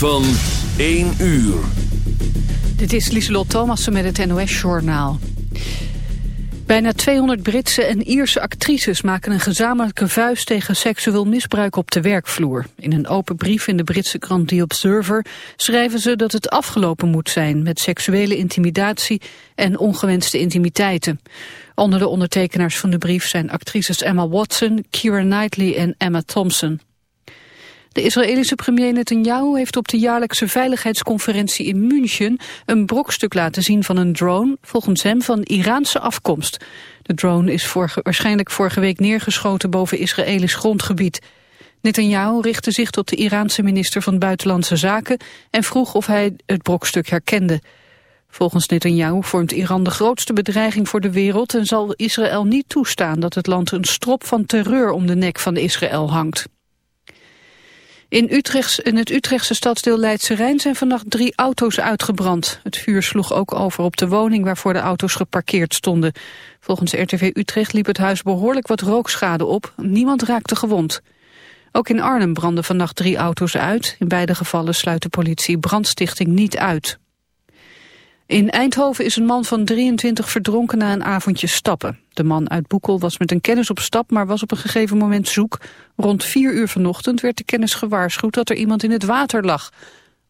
van 1 uur. Dit is Lieselot Thomassen met het NOS-journaal. Bijna 200 Britse en Ierse actrices maken een gezamenlijke vuist tegen seksueel misbruik op de werkvloer. In een open brief in de Britse krant The Observer schrijven ze dat het afgelopen moet zijn met seksuele intimidatie en ongewenste intimiteiten. Onder de ondertekenaars van de brief zijn actrices Emma Watson, Keira Knightley en Emma Thompson. De Israëlische premier Netanyahu heeft op de jaarlijkse veiligheidsconferentie in München een brokstuk laten zien van een drone, volgens hem van Iraanse afkomst. De drone is vorige, waarschijnlijk vorige week neergeschoten boven Israëlisch grondgebied. Netanyahu richtte zich tot de Iraanse minister van Buitenlandse Zaken en vroeg of hij het brokstuk herkende. Volgens Netanyahu vormt Iran de grootste bedreiging voor de wereld en zal Israël niet toestaan dat het land een strop van terreur om de nek van Israël hangt. In, Utrechts, in het Utrechtse stadsdeel Leidse Rijn zijn vannacht drie auto's uitgebrand. Het vuur sloeg ook over op de woning waarvoor de auto's geparkeerd stonden. Volgens RTV Utrecht liep het huis behoorlijk wat rookschade op. Niemand raakte gewond. Ook in Arnhem brandden vannacht drie auto's uit. In beide gevallen sluit de politie brandstichting niet uit. In Eindhoven is een man van 23 verdronken na een avondje stappen. De man uit Boekel was met een kennis op stap, maar was op een gegeven moment zoek. Rond vier uur vanochtend werd de kennis gewaarschuwd dat er iemand in het water lag.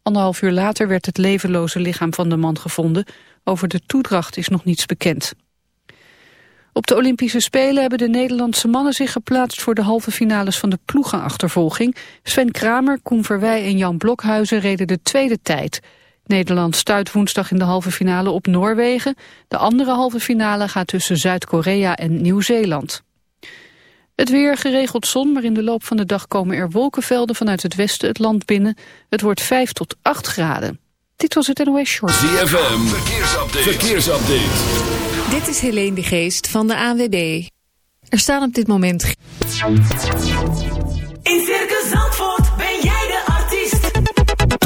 Anderhalf uur later werd het levenloze lichaam van de man gevonden. Over de toedracht is nog niets bekend. Op de Olympische Spelen hebben de Nederlandse mannen zich geplaatst voor de halve finales van de ploegenachtervolging. Sven Kramer, Koen Verwij en Jan Blokhuizen reden de tweede tijd. Nederland stuit woensdag in de halve finale op Noorwegen. De andere halve finale gaat tussen Zuid-Korea en Nieuw-Zeeland. Het weer geregeld zon, maar in de loop van de dag komen er wolkenvelden vanuit het westen het land binnen. Het wordt 5 tot 8 graden. Dit was het NOS Short. ZFM, verkeersupdate. verkeersupdate. Dit is Helene de Geest van de ANWB. Er staan op dit moment... In Circus Zandvoort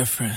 different.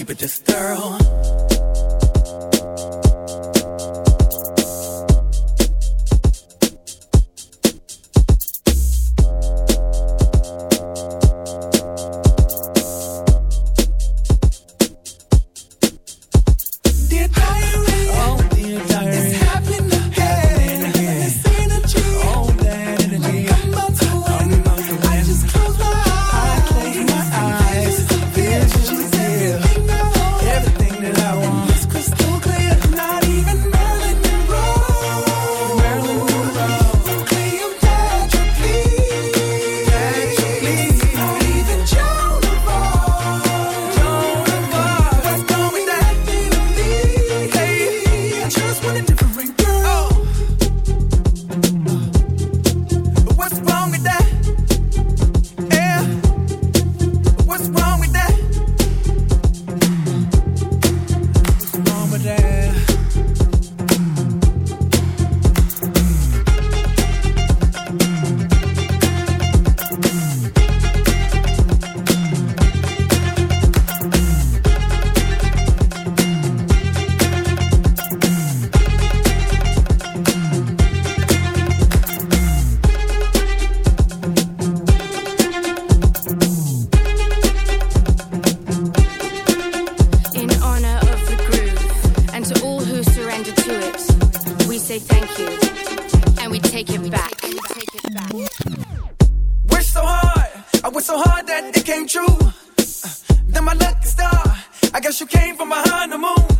keep it just thorough. say thank you, and we take it back. Wish so hard, I wish so hard that it came true. Then my lucky star, I guess you came from behind the moon.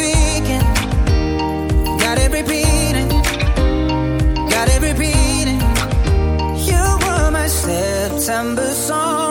September song.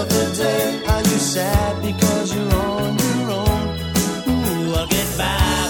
of the day. Are you sad because you're on your own? Ooh, I'll get by.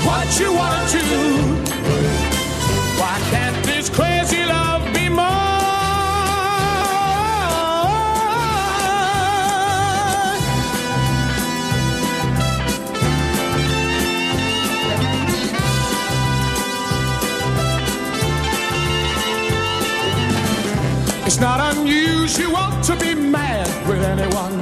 what you want to. Why can't this crazy love be more? It's not unusual to be mad with anyone.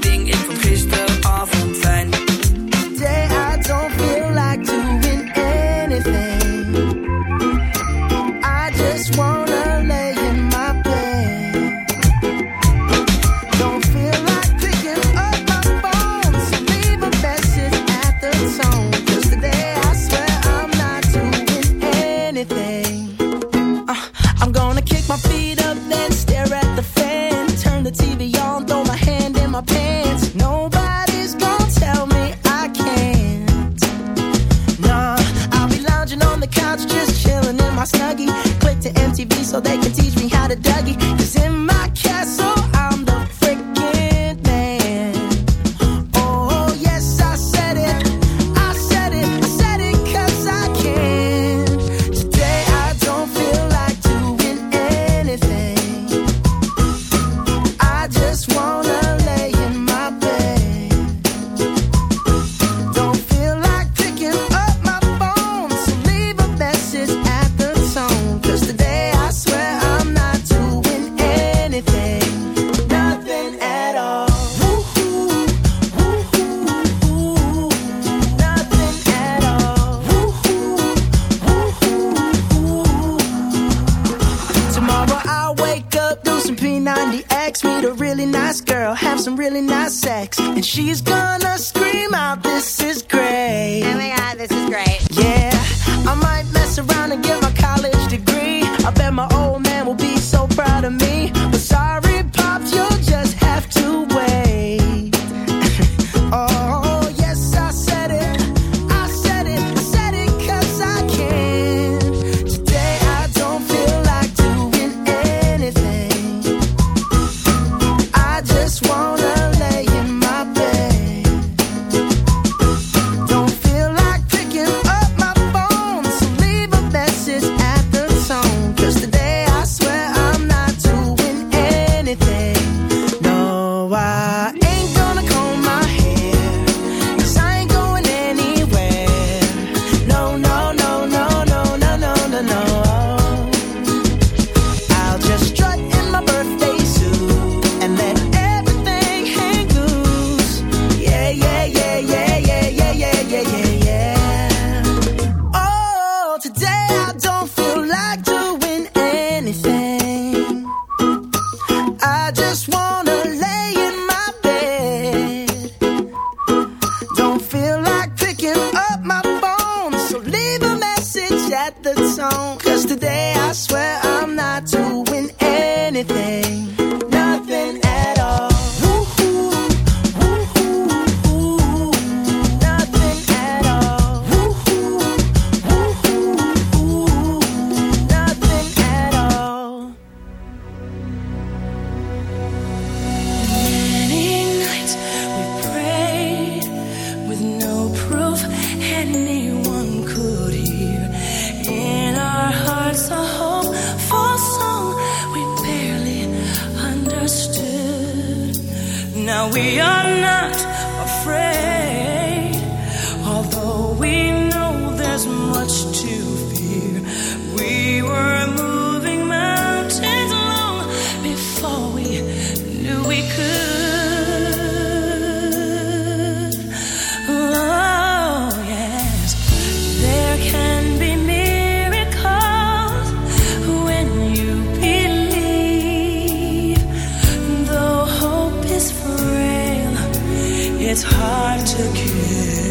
it's hard to kill.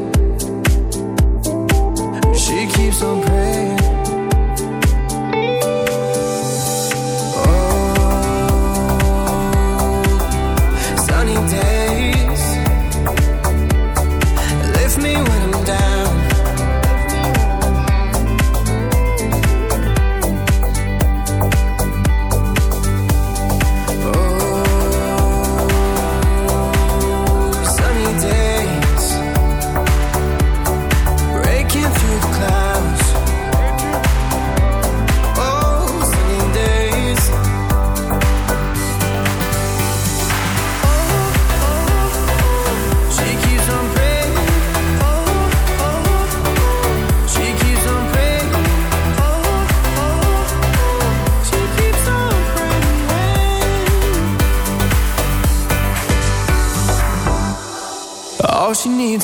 keep on praying.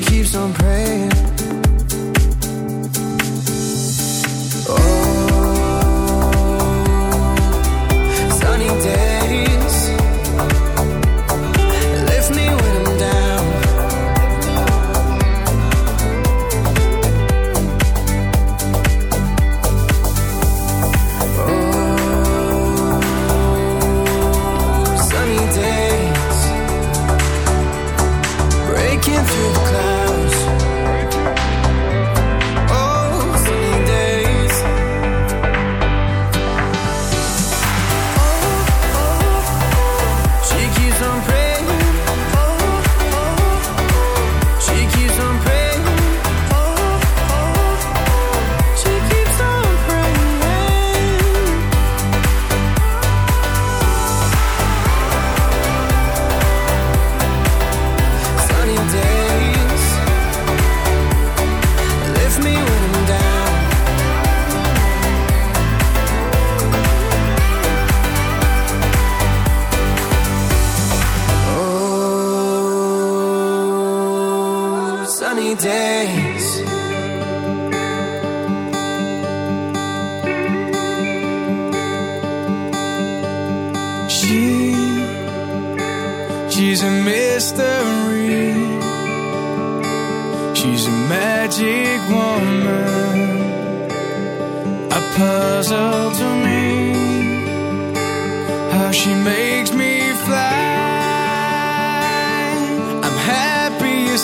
keeps on praying.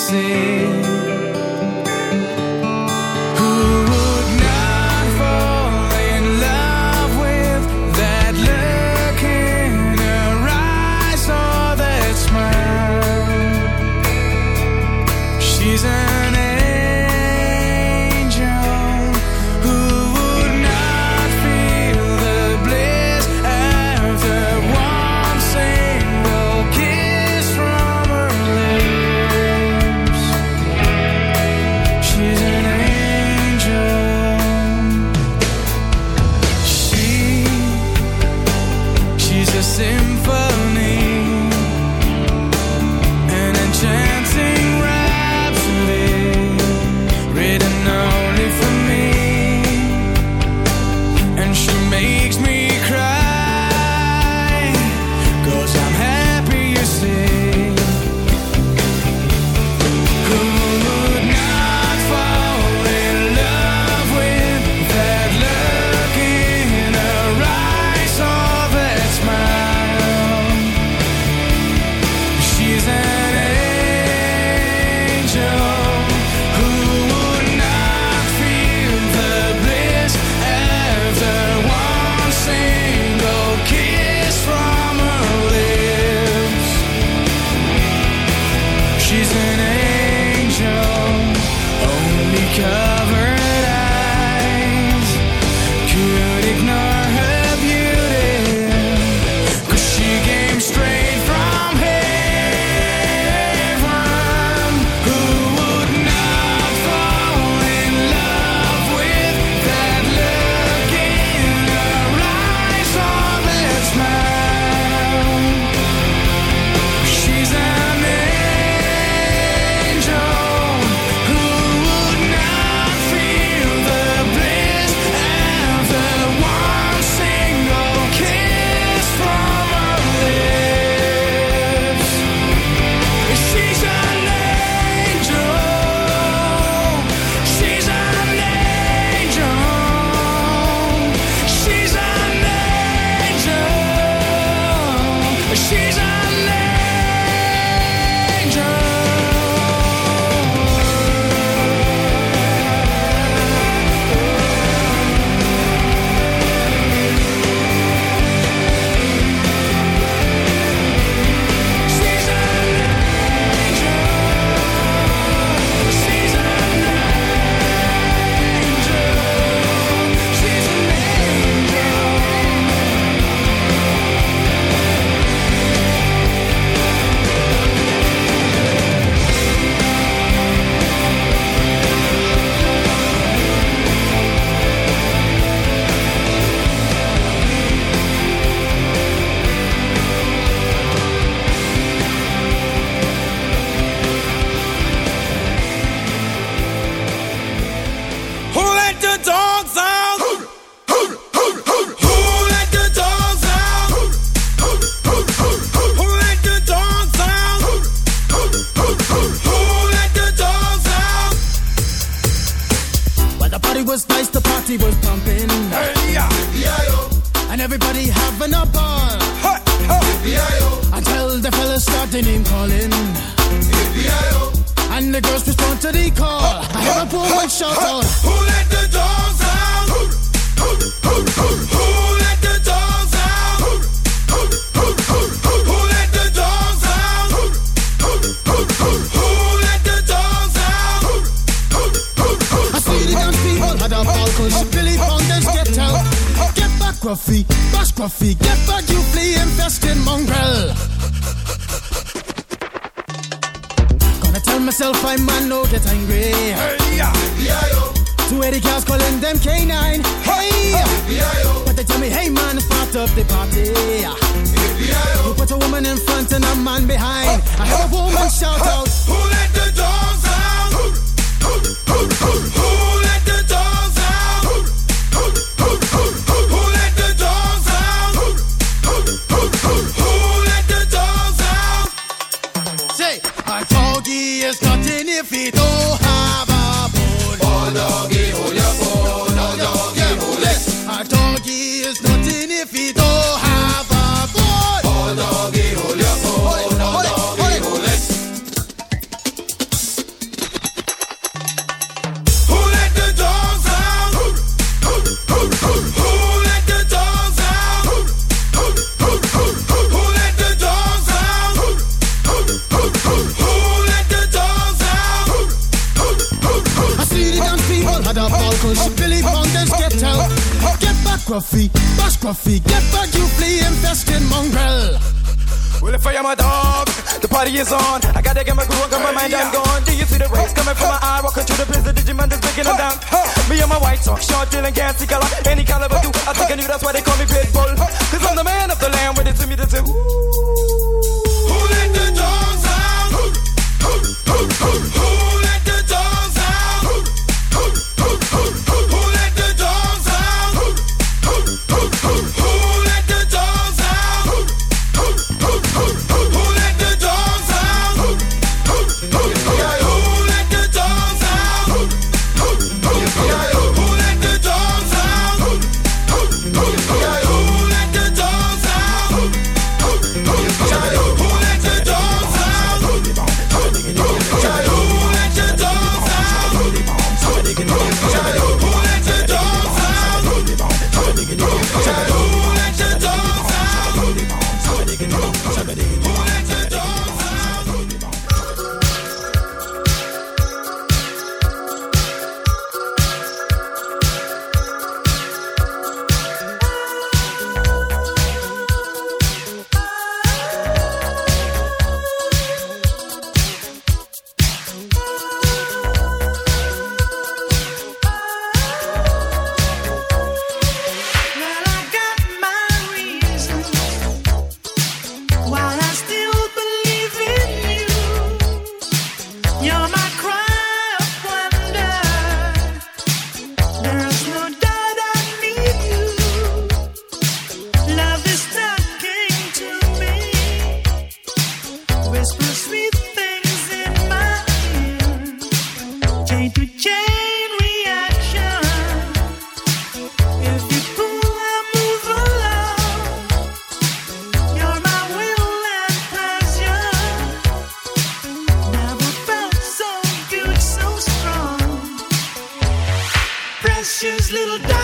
see. the name calling. And the girls respond to the call. I hear a poor shout out. white and grey. Hey, yeah. Two Eddie cows calling them K9. Hey, yeah. but they tell me, hey man, start up the party. You put a woman in front and a man behind. I have a Me and my white talk, short drill and a lot. Any caliber you, I think I knew that's why they call me Pitbull. Cause I'm the man of the land when it's to me to say, Who let the dogs out? Who, who, who, who? little dog.